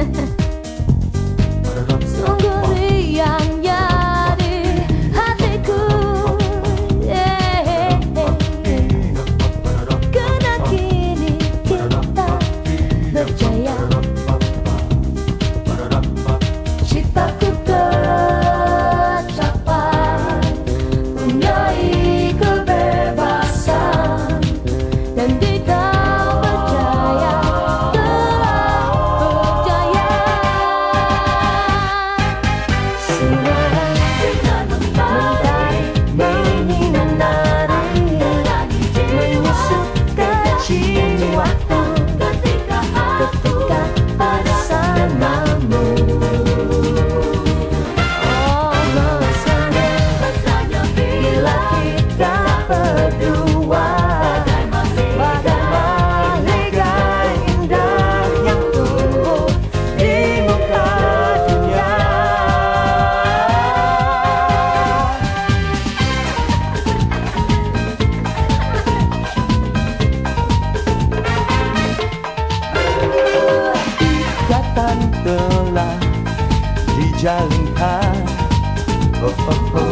Ha ha ha. Oh.